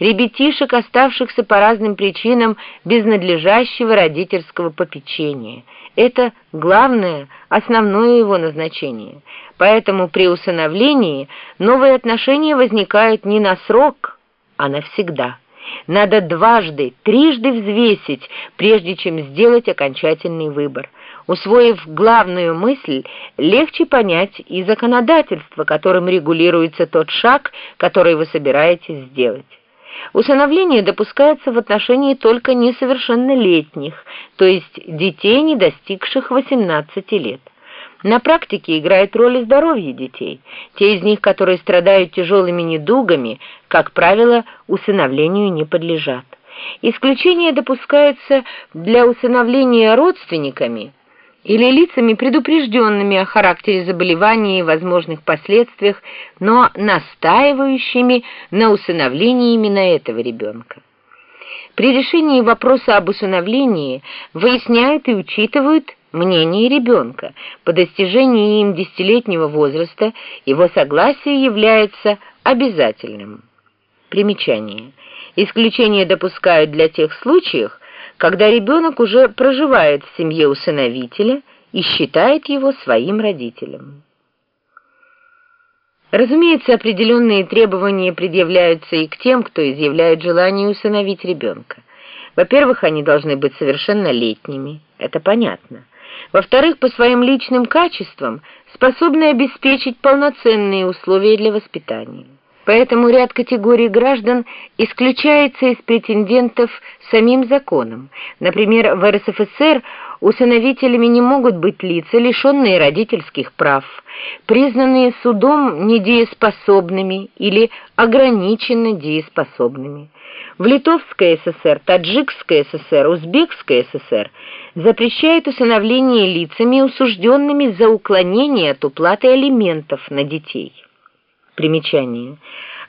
ребятишек, оставшихся по разным причинам без надлежащего родительского попечения. Это главное, основное его назначение. Поэтому при усыновлении новые отношения возникают не на срок, а навсегда. Надо дважды, трижды взвесить, прежде чем сделать окончательный выбор. Усвоив главную мысль, легче понять и законодательство, которым регулируется тот шаг, который вы собираетесь сделать. Усыновление допускается в отношении только несовершеннолетних, то есть детей, не достигших 18 лет. На практике играет роль и здоровье детей. Те из них, которые страдают тяжелыми недугами, как правило, усыновлению не подлежат. Исключение допускается для усыновления родственниками или лицами, предупрежденными о характере заболевания и возможных последствиях, но настаивающими на усыновлении именно этого ребенка. При решении вопроса об усыновлении выясняют и учитывают мнение ребенка. По достижении им десятилетнего возраста его согласие является обязательным. Примечание. Исключение допускают для тех случаев, когда ребенок уже проживает в семье усыновителя и считает его своим родителем. Разумеется, определенные требования предъявляются и к тем, кто изъявляет желание усыновить ребенка. Во-первых, они должны быть совершеннолетними, это понятно. Во-вторых, по своим личным качествам способны обеспечить полноценные условия для воспитания. Поэтому ряд категорий граждан исключается из претендентов самим законом. Например, в РСФСР усыновителями не могут быть лица, лишенные родительских прав, признанные судом недееспособными или ограниченно дееспособными. В Литовской ССР, Таджикской ССР, Узбекской ССР запрещают усыновление лицами, усужденными за уклонение от уплаты алиментов на детей. Примечание.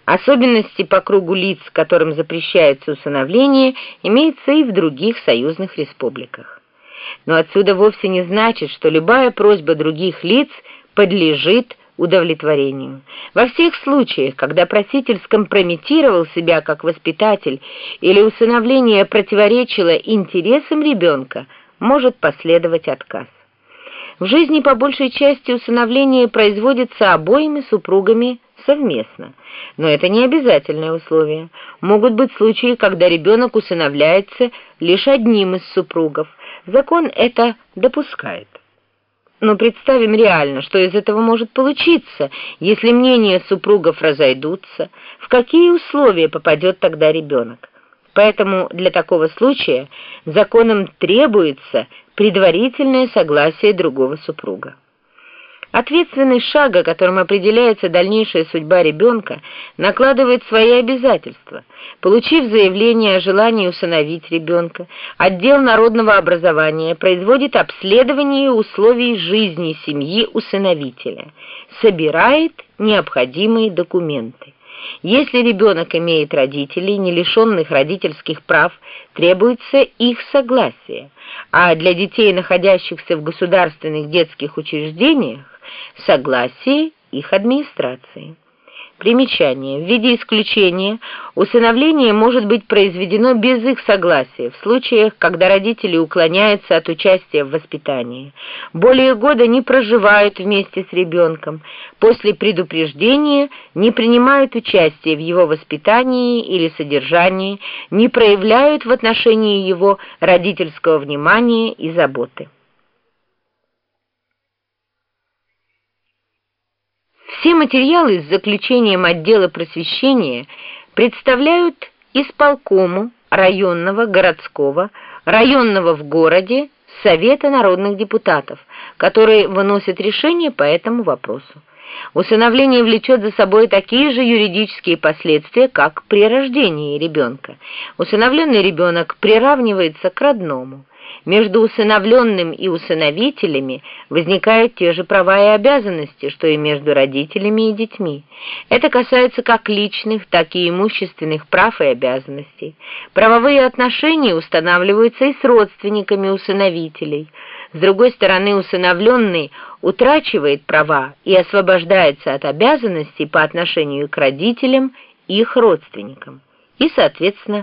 Особенности по кругу лиц, которым запрещается усыновление, имеются и в других союзных республиках. Но отсюда вовсе не значит, что любая просьба других лиц подлежит удовлетворению. Во всех случаях, когда проситель скомпрометировал себя как воспитатель или усыновление противоречило интересам ребенка, может последовать отказ. В жизни по большей части усыновление производится обоими супругами совместно, но это не обязательное условие. Могут быть случаи, когда ребенок усыновляется лишь одним из супругов. Закон это допускает. Но представим реально, что из этого может получиться, если мнения супругов разойдутся, в какие условия попадет тогда ребенок. Поэтому для такого случая законом требуется предварительное согласие другого супруга. Ответственность шага, которым определяется дальнейшая судьба ребенка, накладывает свои обязательства. Получив заявление о желании усыновить ребенка, отдел народного образования производит обследование условий жизни семьи усыновителя, собирает необходимые документы. Если ребенок имеет родителей, не лишенных родительских прав, требуется их согласие, а для детей, находящихся в государственных детских учреждениях, согласие их администрации. Примечание. В виде исключения усыновление может быть произведено без их согласия в случаях, когда родители уклоняются от участия в воспитании, более года не проживают вместе с ребенком, после предупреждения не принимают участия в его воспитании или содержании, не проявляют в отношении его родительского внимания и заботы. Все материалы с заключением отдела просвещения представляют исполкому районного, городского, районного в городе Совета народных депутатов, которые выносят решение по этому вопросу. Усыновление влечет за собой такие же юридические последствия, как при рождении ребенка. Усыновленный ребенок приравнивается к родному между усыновленным и усыновителями возникают те же права и обязанности, что и между родителями и детьми. Это касается как личных, так и имущественных прав и обязанностей. Правовые отношения устанавливаются и с родственниками усыновителей. С другой стороны, усыновленный утрачивает права и освобождается от обязанностей по отношению к родителям и их родственникам. и, соответственно,